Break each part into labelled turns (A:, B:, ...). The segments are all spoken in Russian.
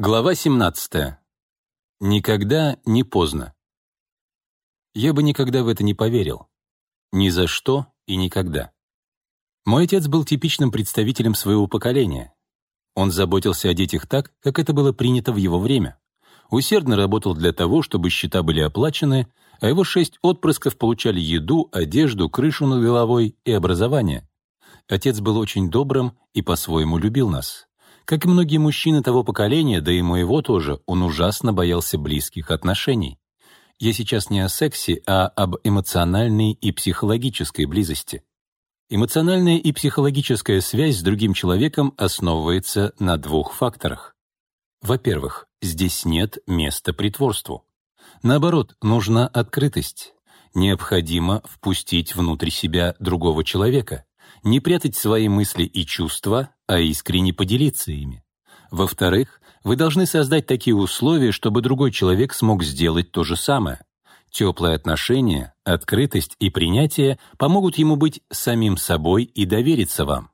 A: Глава 17. Никогда не поздно. Я бы никогда в это не поверил. Ни за что и никогда. Мой отец был типичным представителем своего поколения. Он заботился о детях так, как это было принято в его время. Усердно работал для того, чтобы счета были оплачены, а его шесть отпрысков получали еду, одежду, крышу над головой и образование. Отец был очень добрым и по-своему любил нас. Как и многие мужчины того поколения, да и моего тоже, он ужасно боялся близких отношений. Я сейчас не о сексе, а об эмоциональной и психологической близости. Эмоциональная и психологическая связь с другим человеком основывается на двух факторах. Во-первых, здесь нет места притворству. Наоборот, нужна открытость. Необходимо впустить внутрь себя другого человека, не прятать свои мысли и чувства, а искренне поделиться ими. Во-вторых, вы должны создать такие условия, чтобы другой человек смог сделать то же самое. Теплые отношения, открытость и принятие помогут ему быть самим собой и довериться вам.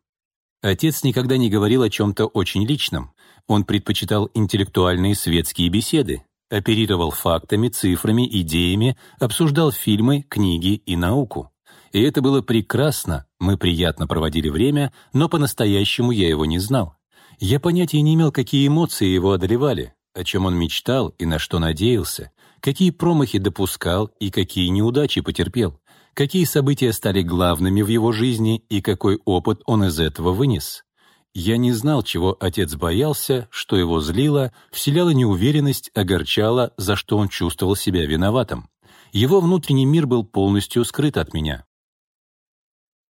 A: Отец никогда не говорил о чем-то очень личном. Он предпочитал интеллектуальные светские беседы, оперировал фактами, цифрами, идеями, обсуждал фильмы, книги и науку. И это было прекрасно, мы приятно проводили время, но по-настоящему я его не знал. Я понятия не имел, какие эмоции его одолевали, о чем он мечтал и на что надеялся, какие промахи допускал и какие неудачи потерпел, какие события стали главными в его жизни и какой опыт он из этого вынес. Я не знал, чего отец боялся, что его злило, вселяло неуверенность, огорчало, за что он чувствовал себя виноватым. Его внутренний мир был полностью скрыт от меня.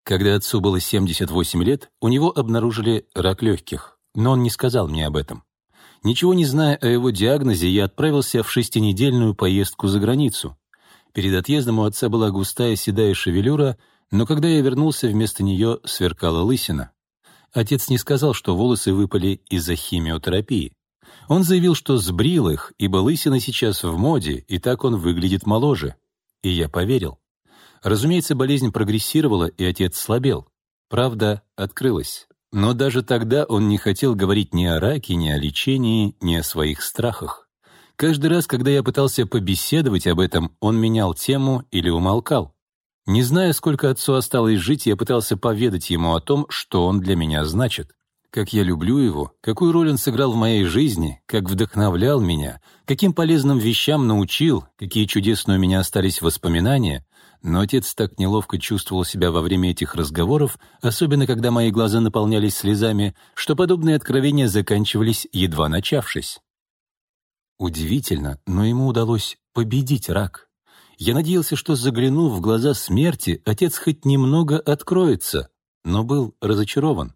A: Когда отцу было 78 лет, у него обнаружили рак легких, но он не сказал мне об этом. Ничего не зная о его диагнозе, я отправился в шестинедельную поездку за границу. Перед отъездом у отца была густая седая шевелюра, но когда я вернулся, вместо нее сверкала лысина. Отец не сказал, что волосы выпали из-за химиотерапии. Он заявил, что сбрил их, ибо лысина сейчас в моде, и так он выглядит моложе. И я поверил. Разумеется, болезнь прогрессировала, и отец слабел. Правда открылась. Но даже тогда он не хотел говорить ни о раке, ни о лечении, ни о своих страхах. Каждый раз, когда я пытался побеседовать об этом, он менял тему или умолкал. Не зная, сколько отцу осталось жить, я пытался поведать ему о том, что он для меня значит. Как я люблю его, какую роль он сыграл в моей жизни, как вдохновлял меня, каким полезным вещам научил, какие чудесные у меня остались воспоминания, но отец так неловко чувствовал себя во время этих разговоров, особенно когда мои глаза наполнялись слезами, что подобные откровения заканчивались, едва начавшись. Удивительно, но ему удалось победить рак. Я надеялся, что, заглянув в глаза смерти, отец хоть немного откроется, но был разочарован.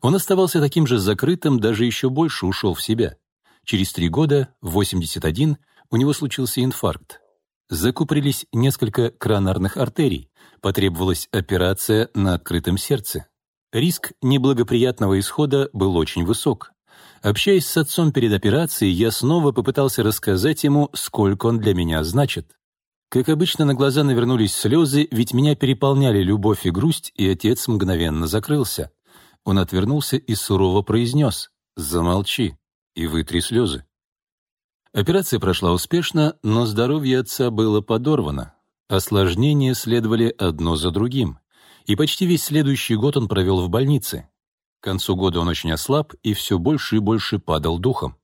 A: Он оставался таким же закрытым, даже еще больше ушел в себя. Через три года, в 81, у него случился инфаркт. Закупорились несколько коронарных артерий, потребовалась операция на открытом сердце. Риск неблагоприятного исхода был очень высок. Общаясь с отцом перед операцией, я снова попытался рассказать ему, сколько он для меня значит. Как обычно, на глаза навернулись слезы, ведь меня переполняли любовь и грусть, и отец мгновенно закрылся. Он отвернулся и сурово произнес «Замолчи и вытри слезы». Операция прошла успешно, но здоровье отца было подорвано. Осложнения следовали одно за другим. И почти весь следующий год он провел в больнице. К концу года он очень ослаб и все больше и больше падал духом.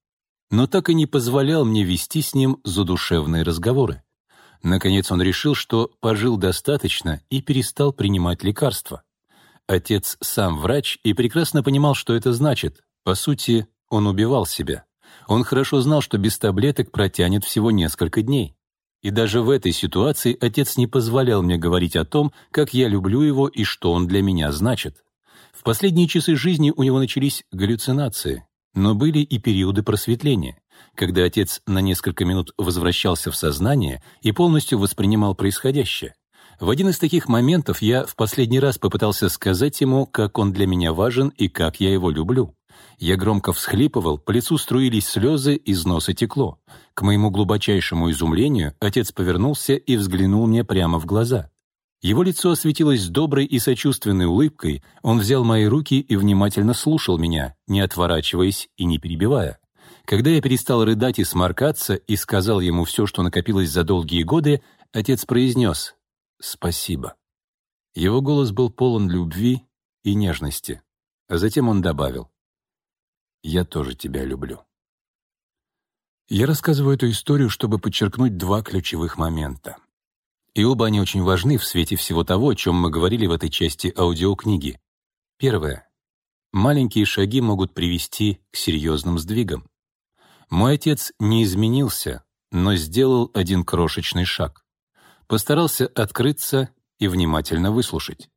A: Но так и не позволял мне вести с ним задушевные разговоры. Наконец он решил, что пожил достаточно и перестал принимать лекарства. Отец сам врач и прекрасно понимал, что это значит. По сути, он убивал себя. Он хорошо знал, что без таблеток протянет всего несколько дней. И даже в этой ситуации отец не позволял мне говорить о том, как я люблю его и что он для меня значит. В последние часы жизни у него начались галлюцинации, но были и периоды просветления, когда отец на несколько минут возвращался в сознание и полностью воспринимал происходящее. В один из таких моментов я в последний раз попытался сказать ему, как он для меня важен и как я его люблю. Я громко всхлипывал, по лицу струились слезы, из носа текло. К моему глубочайшему изумлению отец повернулся и взглянул мне прямо в глаза. Его лицо осветилось доброй и сочувственной улыбкой, он взял мои руки и внимательно слушал меня, не отворачиваясь и не перебивая. Когда я перестал рыдать и сморкаться и сказал ему все, что накопилось за долгие годы, отец произнес «Спасибо». Его голос был полон любви и нежности, а затем он добавил «Я тоже тебя люблю». Я рассказываю эту историю, чтобы подчеркнуть два ключевых момента. И оба они очень важны в свете всего того, о чем мы говорили в этой части аудиокниги. Первое. Маленькие шаги могут привести к серьезным сдвигам. Мой отец не изменился, но сделал один крошечный шаг. Постарался открыться и внимательно выслушать.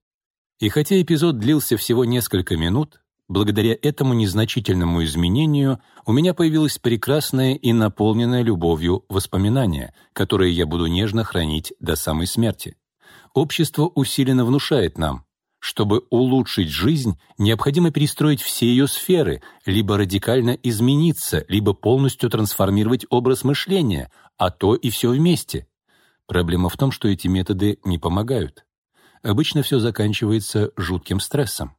A: И хотя эпизод длился всего несколько минут, благодаря этому незначительному изменению у меня появилось прекрасное и наполненное любовью воспоминание, которое я буду нежно хранить до самой смерти. Общество усиленно внушает нам, чтобы улучшить жизнь, необходимо перестроить все ее сферы, либо радикально измениться, либо полностью трансформировать образ мышления, а то и все вместе. Проблема в том, что эти методы не помогают. Обычно все заканчивается жутким стрессом.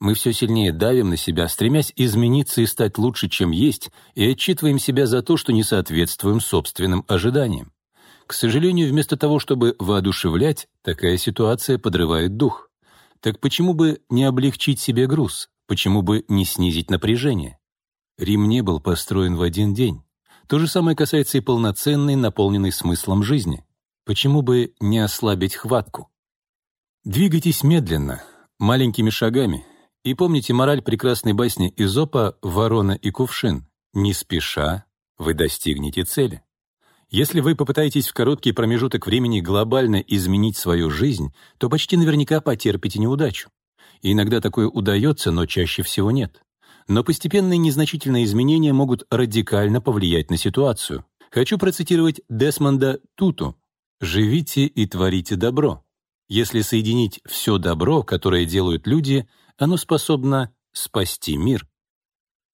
A: Мы все сильнее давим на себя, стремясь измениться и стать лучше, чем есть, и отчитываем себя за то, что не соответствуем собственным ожиданиям. К сожалению, вместо того, чтобы воодушевлять, такая ситуация подрывает дух. Так почему бы не облегчить себе груз? Почему бы не снизить напряжение? Рим не был построен в один день. То же самое касается и полноценной, наполненной смыслом жизни. Почему бы не ослабить хватку? Двигайтесь медленно, маленькими шагами. И помните мораль прекрасной басни Изопа «Ворона и кувшин». Не спеша вы достигнете цели. Если вы попытаетесь в короткий промежуток времени глобально изменить свою жизнь, то почти наверняка потерпите неудачу. И иногда такое удается, но чаще всего нет. Но постепенные незначительные изменения могут радикально повлиять на ситуацию. Хочу процитировать Десмонда Туту. «Живите и творите добро. Если соединить все добро, которое делают люди, оно способно спасти мир».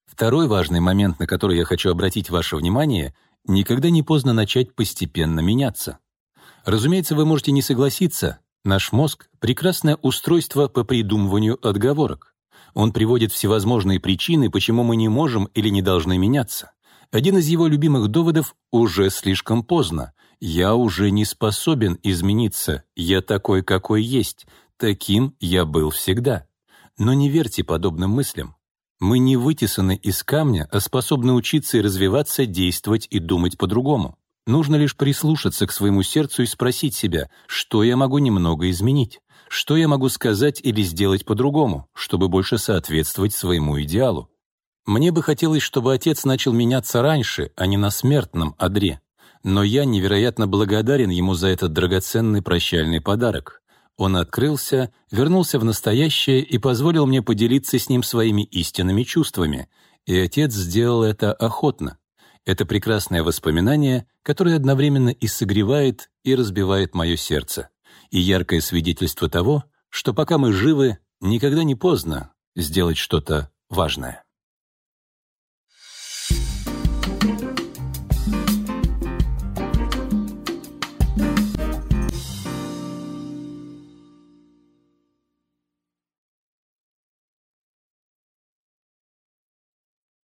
A: Второй важный момент, на который я хочу обратить ваше внимание, Никогда не поздно начать постепенно меняться. Разумеется, вы можете не согласиться. Наш мозг — прекрасное устройство по придумыванию отговорок. Он приводит всевозможные причины, почему мы не можем или не должны меняться. Один из его любимых доводов — уже слишком поздно. Я уже не способен измениться. Я такой, какой есть. Таким я был всегда. Но не верьте подобным мыслям. Мы не вытесаны из камня, а способны учиться и развиваться, действовать и думать по-другому. Нужно лишь прислушаться к своему сердцу и спросить себя, что я могу немного изменить, что я могу сказать или сделать по-другому, чтобы больше соответствовать своему идеалу. Мне бы хотелось, чтобы отец начал меняться раньше, а не на смертном одре. Но я невероятно благодарен ему за этот драгоценный прощальный подарок. Он открылся, вернулся в настоящее и позволил мне поделиться с ним своими истинными чувствами. И отец сделал это охотно. Это прекрасное воспоминание, которое одновременно и согревает, и разбивает мое сердце. И яркое свидетельство того, что пока мы живы, никогда не поздно сделать что-то важное.